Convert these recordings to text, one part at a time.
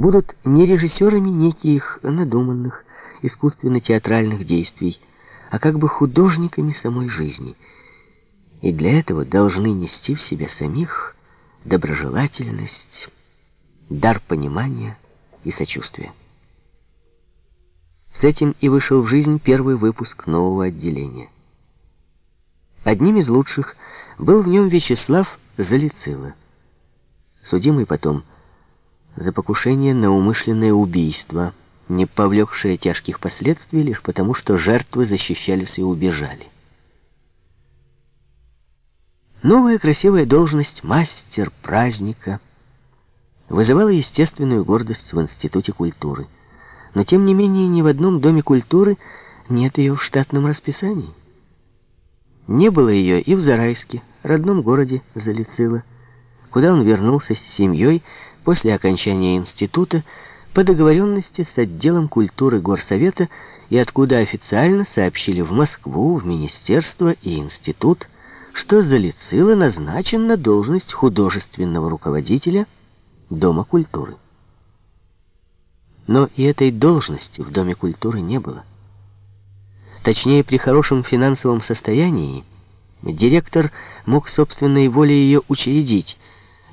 будут не режиссерами неких надуманных, искусственно-театральных действий, а как бы художниками самой жизни. И для этого должны нести в себе самих доброжелательность, дар понимания и сочувствия. С этим и вышел в жизнь первый выпуск нового отделения. Одним из лучших был в нем Вячеслав Залицило, судимый потом за покушение на умышленное убийство, не повлекшее тяжких последствий лишь потому, что жертвы защищались и убежали. Новая красивая должность «мастер праздника» вызывала естественную гордость в Институте культуры. Но, тем не менее, ни в одном доме культуры нет ее в штатном расписании. Не было ее и в Зарайске, родном городе Залицило, куда он вернулся с семьей после окончания института по договоренности с отделом культуры Горсовета и откуда официально сообщили в Москву, в министерство и институт, что Залицило назначен на должность художественного руководителя Дома культуры. Но и этой должности в Доме культуры не было. Точнее, при хорошем финансовом состоянии директор мог собственной волей ее учредить,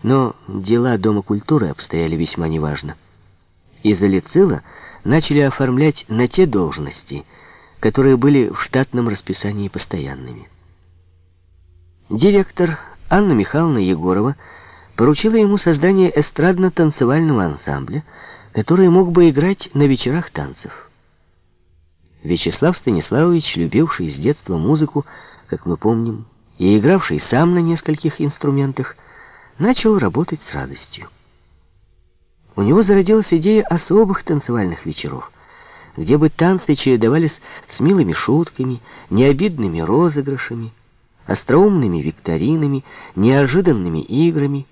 но дела Дома культуры обстояли весьма неважно. И Залицило начали оформлять на те должности, которые были в штатном расписании постоянными. Директор Анна Михайловна Егорова поручила ему создание эстрадно-танцевального ансамбля, который мог бы играть на вечерах танцев. Вячеслав Станиславович, любивший с детства музыку, как мы помним, и игравший сам на нескольких инструментах, начал работать с радостью. У него зародилась идея особых танцевальных вечеров, где бы танцы чередовались с милыми шутками, необидными розыгрышами, остроумными викторинами, неожиданными играми.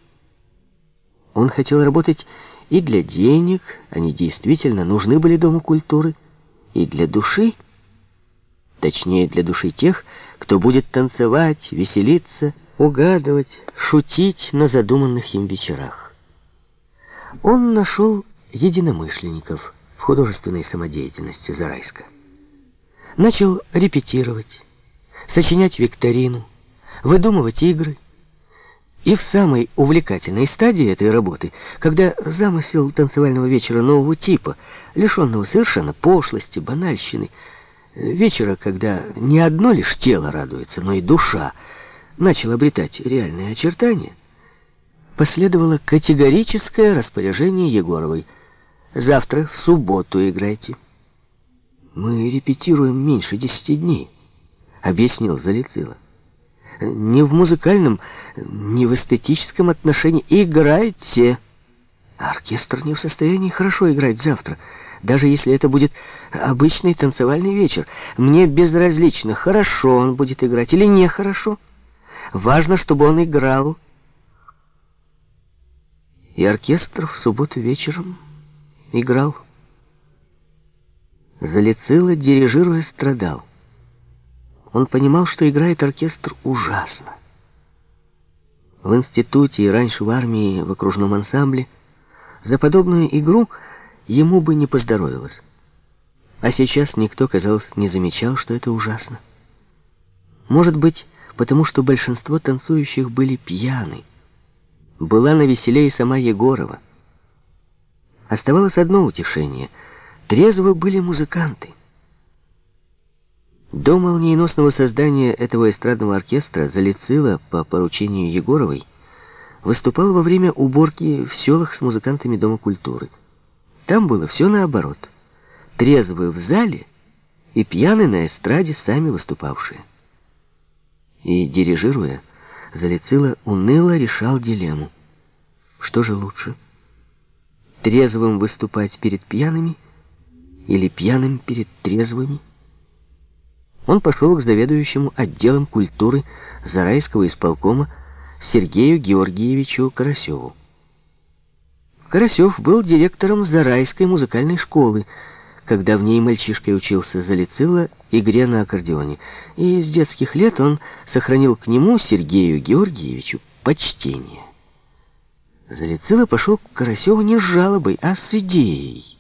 Он хотел работать и для денег, они действительно нужны были Дому культуры, и для души, точнее для души тех, кто будет танцевать, веселиться, угадывать, шутить на задуманных им вечерах. Он нашел единомышленников в художественной самодеятельности Зарайска. Начал репетировать, сочинять викторину, выдумывать игры. И в самой увлекательной стадии этой работы, когда замысел танцевального вечера нового типа, лишенного совершенно пошлости, банальщины, вечера, когда не одно лишь тело радуется, но и душа, начал обретать реальные очертания, последовало категорическое распоряжение Егоровой. «Завтра, в субботу, играйте». «Мы репетируем меньше десяти дней», — объяснил Залицило. «Не в музыкальном, не в эстетическом отношении. Играйте!» Оркестр не в состоянии хорошо играть завтра, даже если это будет обычный танцевальный вечер. Мне безразлично, хорошо он будет играть или нехорошо. Важно, чтобы он играл. И оркестр в субботу вечером играл. Залицило, дирижируя, страдал. Он понимал, что играет оркестр ужасно. В институте и раньше в армии, в окружном ансамбле, за подобную игру ему бы не поздоровилось. А сейчас никто, казалось, не замечал, что это ужасно. Может быть, потому что большинство танцующих были пьяны. Была на веселее сама Егорова. Оставалось одно утешение. Трезво были музыканты. До молниеносного создания этого эстрадного оркестра Залицило по поручению Егоровой выступал во время уборки в селах с музыкантами Дома культуры. Там было все наоборот. Трезвые в зале и пьяные на эстраде сами выступавшие и, дирижируя, Залицило уныло решал дилемму. Что же лучше? Трезвым выступать перед пьяными или пьяным перед трезвыми? Он пошел к заведующему отделом культуры Зарайского исполкома Сергею Георгиевичу Карасеву. Карасев был директором Зарайской музыкальной школы, когда в ней мальчишкой учился Залицило игре на аккордеоне, и с детских лет он сохранил к нему, Сергею Георгиевичу, почтение. Залицило пошел к Карасеву не с жалобой, а с идеей.